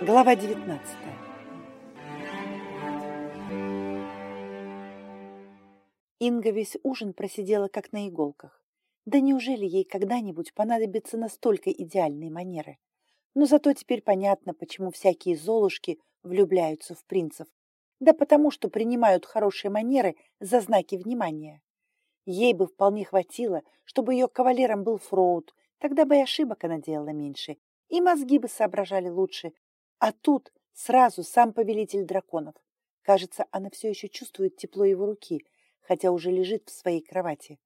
Глава 19 Инга весь ужин просидела как на иголках. Да неужели ей когда-нибудь понадобятся настолько идеальные манеры? Но зато теперь понятно, почему всякие золушки влюбляются в принцев. Да потому, что принимают хорошие манеры за знаки внимания. Ей бы вполне хватило, чтобы ее кавалером был Фроуд, тогда бы и ошибок она делала меньше, и мозги бы соображали лучше. А тут сразу сам повелитель драконов. Кажется, она все еще чувствует тепло его руки, хотя уже лежит в своей кровати.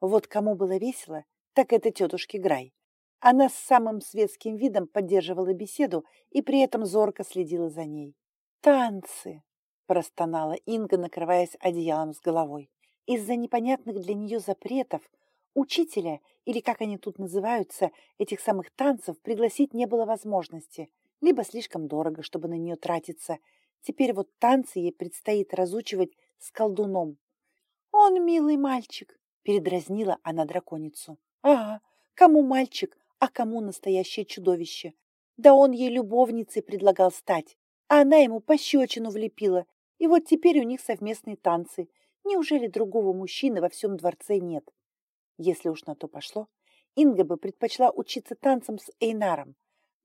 Вот кому было весело, так это тетушке Грай. Она с самым светским видом поддерживала беседу и при этом зорко следила за ней. «Танцы!» – простонала Инга, накрываясь одеялом с головой. Из-за непонятных для нее запретов учителя, или как они тут называются, этих самых танцев, пригласить не было возможности. Либо слишком дорого, чтобы на нее тратиться. Теперь вот танцы ей предстоит разучивать с колдуном. «Он милый мальчик», — передразнила она драконицу. «Ага, кому мальчик, а кому настоящее чудовище? Да он ей любовницей предлагал стать, а она ему пощечину влепила. И вот теперь у них совместные танцы. Неужели другого мужчины во всем дворце нет? Если уж на то пошло, Инга бы предпочла учиться танцам с Эйнаром.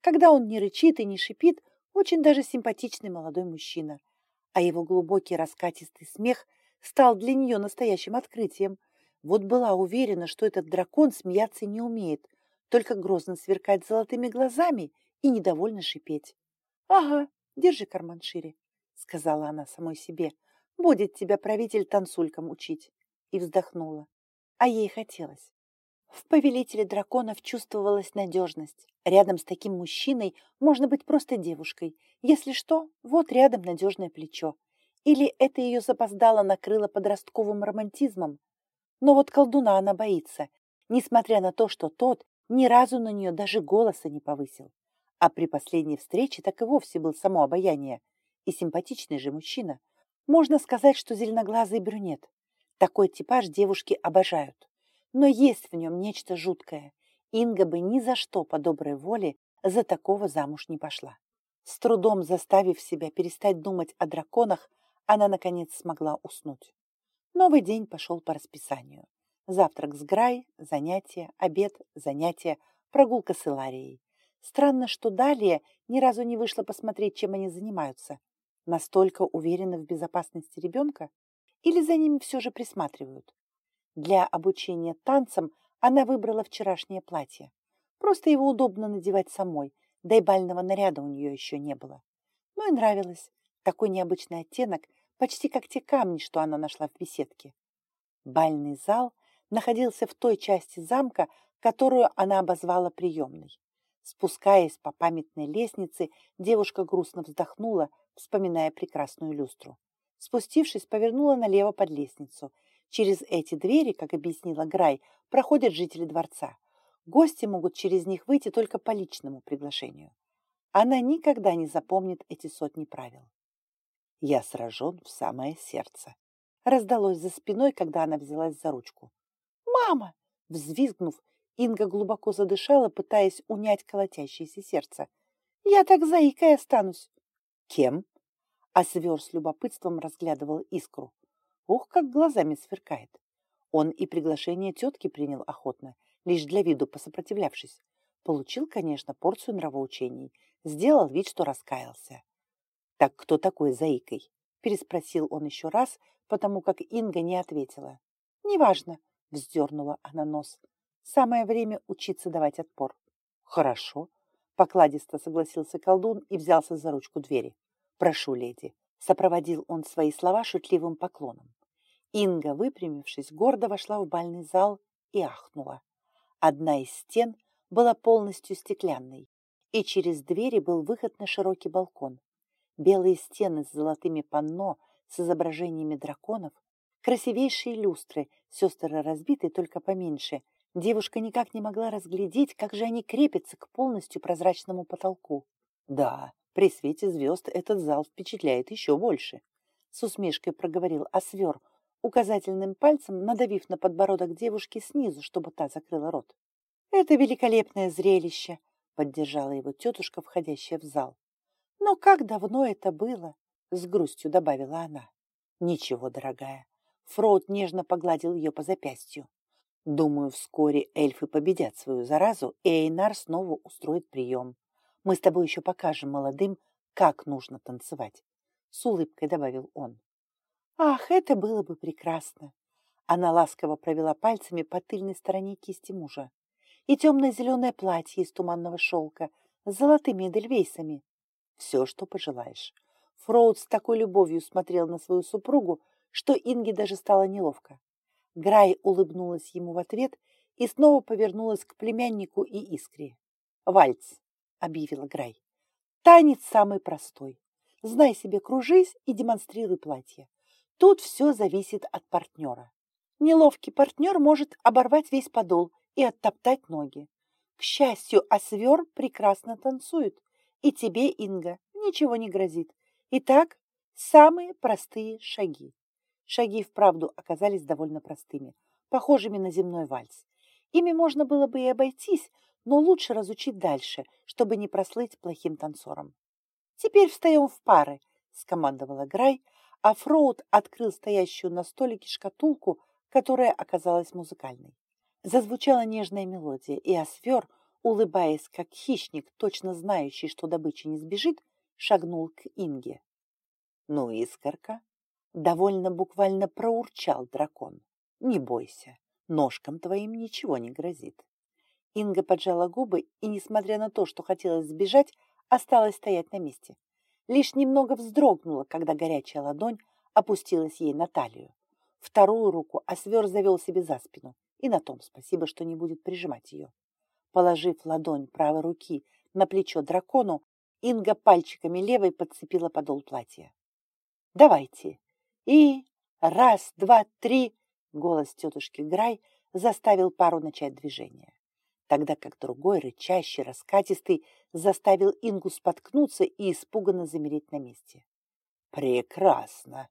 Когда он не рычит и не шипит, очень даже симпатичный молодой мужчина. А его глубокий раскатистый смех стал для нее настоящим открытием. Вот была уверена, что этот дракон смеяться не умеет, только грозно сверкать золотыми глазами и недовольно шипеть. «Ага, держи карман шире», — сказала она самой себе. Будет тебя правитель танцулькам учить. И вздохнула. А ей хотелось. В повелителе драконов чувствовалась надежность. Рядом с таким мужчиной можно быть просто девушкой. Если что, вот рядом надежное плечо. Или это ее запоздало накрыло подростковым романтизмом. Но вот колдуна она боится, несмотря на то, что тот ни разу на нее даже голоса не повысил. А при последней встрече так и вовсе был само обаяние. И симпатичный же мужчина. Можно сказать, что зеленоглазый брюнет. Такой типаж девушки обожают. Но есть в нем нечто жуткое. Инга бы ни за что по доброй воле за такого замуж не пошла. С трудом заставив себя перестать думать о драконах, она, наконец, смогла уснуть. Новый день пошел по расписанию. Завтрак с Грай, занятия, обед, занятия, прогулка с Иларией. Странно, что далее ни разу не вышла посмотреть, чем они занимаются. Настолько уверены в безопасности ребенка? Или за ними все же присматривают? Для обучения танцам она выбрала вчерашнее платье. Просто его удобно надевать самой, да и бального наряда у нее еще не было. Ну и нравилось. Такой необычный оттенок, почти как те камни, что она нашла в беседке. Бальный зал находился в той части замка, которую она обозвала приемной. Спускаясь по памятной лестнице, девушка грустно вздохнула, вспоминая прекрасную люстру. Спустившись, повернула налево под лестницу. Через эти двери, как объяснила Грай, проходят жители дворца. Гости могут через них выйти только по личному приглашению. Она никогда не запомнит эти сотни правил. «Я сражен в самое сердце», — раздалось за спиной, когда она взялась за ручку. «Мама!» — взвизгнув, Инга глубоко задышала, пытаясь унять колотящееся сердце. «Я так заикой останусь!» Кем? А свер с любопытством разглядывал искру. Ух, как глазами сверкает. Он и приглашение тетки принял охотно, лишь для виду посопротивлявшись. Получил, конечно, порцию нравоучений, сделал вид, что раскаялся. «Так кто такой заикой?» – переспросил он еще раз, потому как Инга не ответила. «Неважно», – вздернула она нос. «Самое время учиться давать отпор». «Хорошо», Покладисто согласился колдун и взялся за ручку двери. «Прошу, леди», — сопроводил он свои слова шутливым поклоном. Инга, выпрямившись, гордо вошла в бальный зал и ахнула. Одна из стен была полностью стеклянной, и через двери был выход на широкий балкон. Белые стены с золотыми панно с изображениями драконов, красивейшие люстры, сестры разбиты только поменьше — Девушка никак не могла разглядеть, как же они крепятся к полностью прозрачному потолку. Да, при свете звезд этот зал впечатляет еще больше. С усмешкой проговорил Освер, указательным пальцем надавив на подбородок девушки снизу, чтобы та закрыла рот. «Это великолепное зрелище!» — поддержала его тетушка, входящая в зал. Но как давно это было, с грустью добавила она. Ничего, дорогая. Фрод нежно погладил ее по запястью. Думаю, вскоре эльфы победят свою заразу, и Эйнар снова устроит прием. Мы с тобой еще покажем молодым, как нужно танцевать. С улыбкой добавил он. Ах, это было бы прекрасно. Она ласково провела пальцами по тыльной стороне кисти мужа. И темно-зеленое платье из туманного шелка с золотыми эдельвейсами. Все, что пожелаешь. Фроуд с такой любовью смотрел на свою супругу, что Инге даже стало неловко. Грай улыбнулась ему в ответ и снова повернулась к племяннику и искре. «Вальц», — объявила Грай. «Танец самый простой. Знай себе, кружись и демонстрируй платье. Тут все зависит от партнера. Неловкий партнер может оборвать весь подол и оттоптать ноги. К счастью, Освер прекрасно танцует, и тебе, Инга, ничего не грозит. Итак, самые простые шаги. Шаги вправду оказались довольно простыми, похожими на земной вальс. Ими можно было бы и обойтись, но лучше разучить дальше, чтобы не прослыть плохим танцором. «Теперь встаем в пары», — скомандовала Грай, а Фроуд открыл стоящую на столике шкатулку которая оказалась музыкальной. Зазвучала нежная мелодия, и Осфер, улыбаясь, как хищник, точно знающий, что добыча не сбежит, шагнул к Инге. «Ну, искорка!» — довольно буквально проурчал дракон. «Не бойся, ножкам твоим ничего не грозит». Инга поджала губы и, несмотря на то, что хотелось сбежать, осталась стоять на месте. Лишь немного вздрогнула, когда горячая ладонь опустилась ей на талию. Вторую руку Освер завел себе за спину, и на том спасибо, что не будет прижимать ее. Положив ладонь правой руки на плечо дракону, Инга пальчиками левой подцепила подол платья. «Давайте!» И раз, два, три, голос тетушки Грай заставил пару начать движение, тогда как другой, рычащий, раскатистый, заставил Ингу споткнуться и испуганно замереть на месте. «Прекрасно!»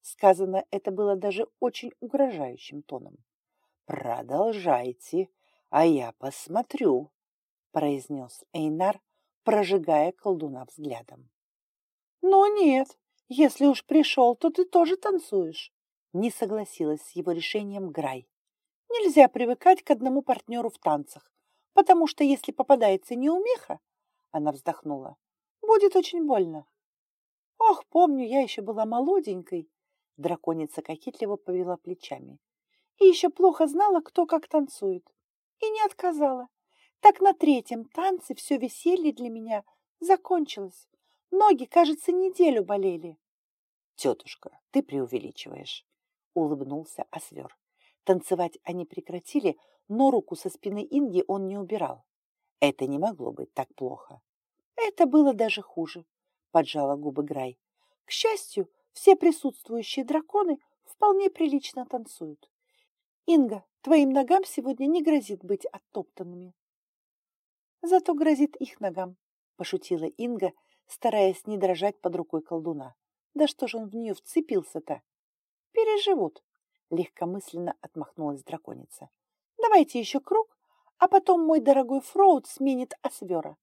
Сказано это было даже очень угрожающим тоном. «Продолжайте, а я посмотрю», — произнес Эйнар, прожигая колдуна взглядом. «Ну нет, если уж пришел, то ты тоже танцуешь», — не согласилась с его решением Грай. «Нельзя привыкать к одному партнеру в танцах, потому что если попадается неумеха, — она вздохнула, — будет очень больно. Ох, помню, я еще была молоденькой, Драконица кокетливо повела плечами. И еще плохо знала, кто как танцует. И не отказала. Так на третьем танце все веселье для меня закончилось. Ноги, кажется, неделю болели. Тетушка, ты преувеличиваешь, улыбнулся Освер. Танцевать они прекратили, но руку со спины Инги он не убирал. Это не могло быть так плохо. Это было даже хуже, поджала губы Грай. К счастью, все присутствующие драконы вполне прилично танцуют. Инга, твоим ногам сегодня не грозит быть оттоптанными. Зато грозит их ногам, пошутила Инга, стараясь не дрожать под рукой колдуна. Да что же он в нее вцепился-то? Переживут, легкомысленно отмахнулась драконица. Давайте еще круг, а потом мой дорогой Фроуд сменит Освера.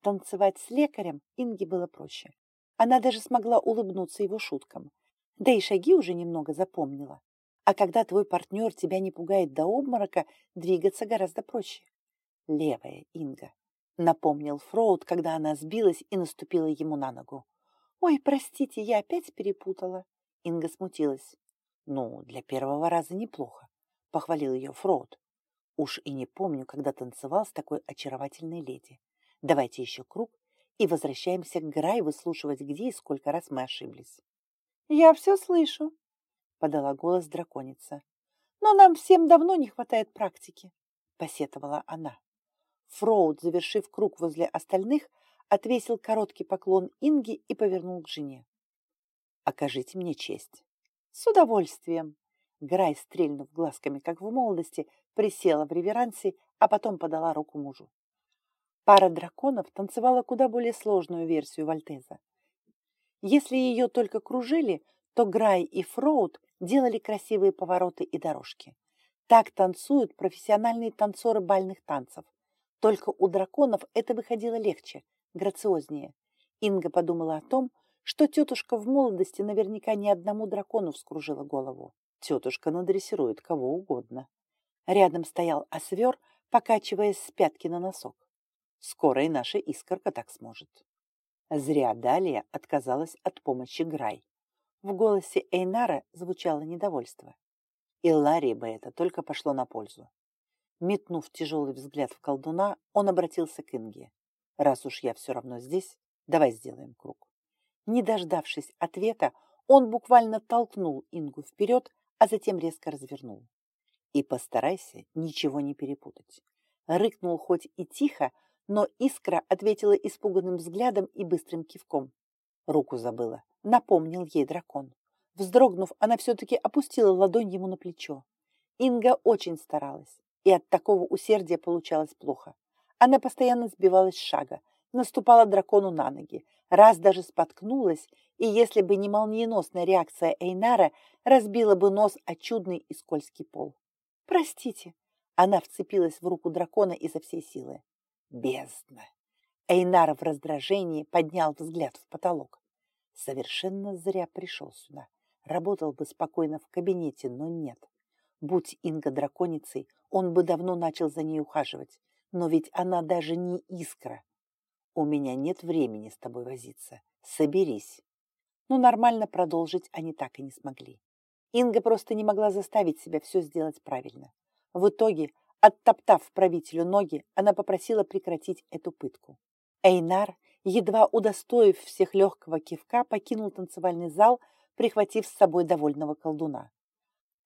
Танцевать с лекарем Инге было проще. Она даже смогла улыбнуться его шуткам. Да и шаги уже немного запомнила. А когда твой партнер тебя не пугает до обморока, двигаться гораздо проще. Левая, Инга, напомнил Фроуд, когда она сбилась и наступила ему на ногу. Ой, простите, я опять перепутала. Инга смутилась. Ну, для первого раза неплохо, похвалил ее Фроуд. Уж и не помню, когда танцевал с такой очаровательной леди. Давайте еще круг и возвращаемся к Грай выслушивать, где и сколько раз мы ошиблись. «Я все слышу», — подала голос драконица. «Но нам всем давно не хватает практики», — посетовала она. Фроуд, завершив круг возле остальных, отвесил короткий поклон Инге и повернул к жене. «Окажите мне честь». «С удовольствием». Грай, стрельнув глазками, как в молодости, присела в реверансе, а потом подала руку мужу. Пара драконов танцевала куда более сложную версию вальтеза. Если ее только кружили, то Грай и Фроуд делали красивые повороты и дорожки. Так танцуют профессиональные танцоры бальных танцев. Только у драконов это выходило легче, грациознее. Инга подумала о том, что тетушка в молодости наверняка ни одному дракону вскружила голову. Тетушка надрессирует кого угодно. Рядом стоял освер, покачиваясь с пятки на носок. Скоро и наша искорка так сможет. Зря Далия отказалась от помощи Грай. В голосе Эйнара звучало недовольство. И Ларри бы это только пошло на пользу. Метнув тяжелый взгляд в колдуна, он обратился к Инге. «Раз уж я все равно здесь, давай сделаем круг». Не дождавшись ответа, он буквально толкнул Ингу вперед, а затем резко развернул. И постарайся ничего не перепутать. Рыкнул хоть и тихо, но искра ответила испуганным взглядом и быстрым кивком. Руку забыла, напомнил ей дракон. Вздрогнув, она все-таки опустила ладонь ему на плечо. Инга очень старалась, и от такого усердия получалось плохо. Она постоянно сбивалась с шага, наступала дракону на ноги, раз даже споткнулась, и если бы не молниеносная реакция Эйнара, разбила бы нос о чудный и скользкий пол. «Простите!» Она вцепилась в руку дракона изо всей силы. «Бездна!» Эйнар в раздражении поднял взгляд в потолок. Совершенно зря пришел сюда. Работал бы спокойно в кабинете, но нет. Будь Инга драконицей, он бы давно начал за ней ухаживать. Но ведь она даже не искра. У меня нет времени с тобой возиться. Соберись. Но нормально продолжить они так и не смогли. Инга просто не могла заставить себя все сделать правильно. В итоге, оттоптав правителю ноги, она попросила прекратить эту пытку. Эйнар, едва удостоив всех легкого кивка, покинул танцевальный зал, прихватив с собой довольного колдуна.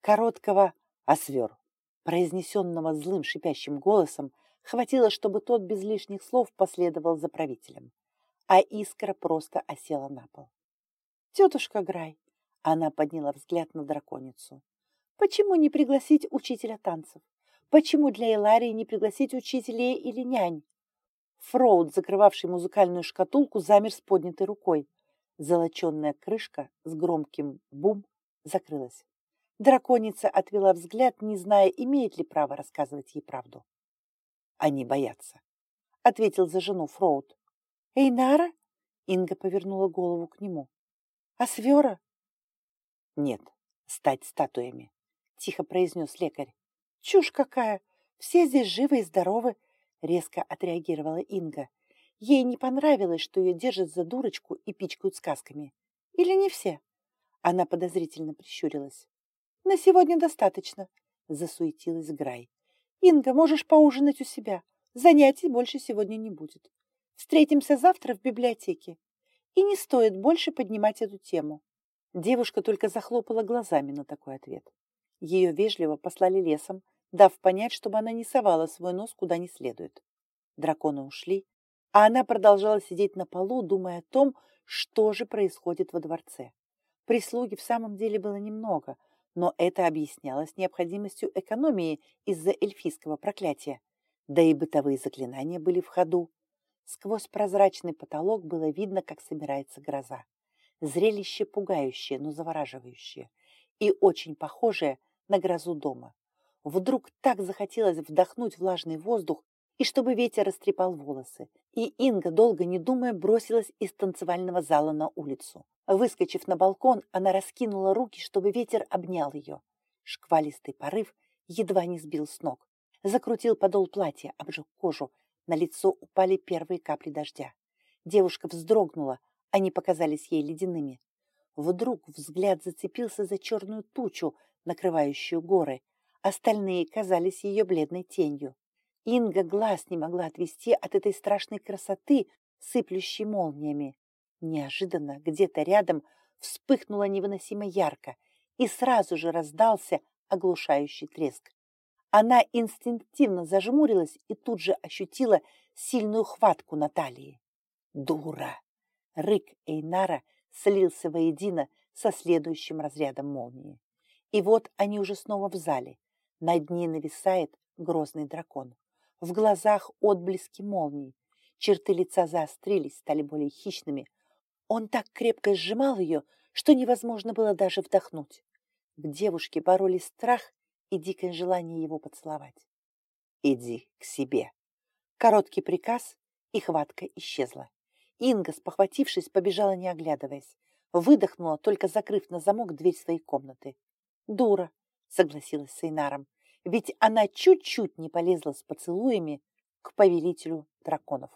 Короткого «освер», произнесенного злым шипящим голосом, хватило, чтобы тот без лишних слов последовал за правителем. А искра просто осела на пол. «Тетушка Грай!» Она подняла взгляд на драконицу. «Почему не пригласить учителя танцев? Почему для Эларии не пригласить учителей или нянь?» Фроуд, закрывавший музыкальную шкатулку, замер с поднятой рукой. Золоченная крышка с громким бум закрылась. Драконица отвела взгляд, не зная, имеет ли право рассказывать ей правду. «Они боятся», — ответил за жену Фроуд. «Эйнара?» — Инга повернула голову к нему. «А свера?» «Нет, стать статуями», — тихо произнес лекарь. «Чушь какая! Все здесь живы и здоровы!» — резко отреагировала Инга. Ей не понравилось, что ее держат за дурочку и пичкают сказками. Или не все? Она подозрительно прищурилась. «На сегодня достаточно», — засуетилась Грай. «Инга, можешь поужинать у себя. Занятий больше сегодня не будет. Встретимся завтра в библиотеке. И не стоит больше поднимать эту тему». Девушка только захлопала глазами на такой ответ. Ее вежливо послали лесом, дав понять, чтобы она не совала свой нос куда не следует. Драконы ушли, а она продолжала сидеть на полу, думая о том, что же происходит во дворце. Прислуги в самом деле было немного, но это объяснялось необходимостью экономии из-за эльфийского проклятия. Да и бытовые заклинания были в ходу. Сквозь прозрачный потолок было видно, как собирается гроза. Зрелище пугающее, но завораживающее. И очень похожее на грозу дома. Вдруг так захотелось вдохнуть влажный воздух, и чтобы ветер растрепал волосы. И Инга, долго не думая, бросилась из танцевального зала на улицу. Выскочив на балкон, она раскинула руки, чтобы ветер обнял ее. Шквалистый порыв едва не сбил с ног. Закрутил подол платья, обжег кожу. На лицо упали первые капли дождя. Девушка вздрогнула, они показались ей ледяными. Вдруг взгляд зацепился за черную тучу, накрывающую горы. Остальные казались ее бледной тенью. Инга глаз не могла отвести от этой страшной красоты, сыплющей молниями. Неожиданно где-то рядом вспыхнуло невыносимо ярко, и сразу же раздался оглушающий треск. Она инстинктивно зажмурилась и тут же ощутила сильную хватку Натальи. «Дура!» Рык Эйнара слился воедино со следующим разрядом молнии. И вот они уже снова в зале. Над ней нависает грозный дракон. В глазах отблески молний. Черты лица заострились, стали более хищными. Он так крепко сжимал ее, что невозможно было даже вдохнуть. В девушке боролись страх и дикое желание его поцеловать. «Иди к себе». Короткий приказ, и хватка исчезла. Инга, спохватившись, побежала, не оглядываясь. Выдохнула, только закрыв на замок дверь своей комнаты. «Дура», — согласилась с Эйнаром, ведь она чуть-чуть не полезла с поцелуями к повелителю драконов.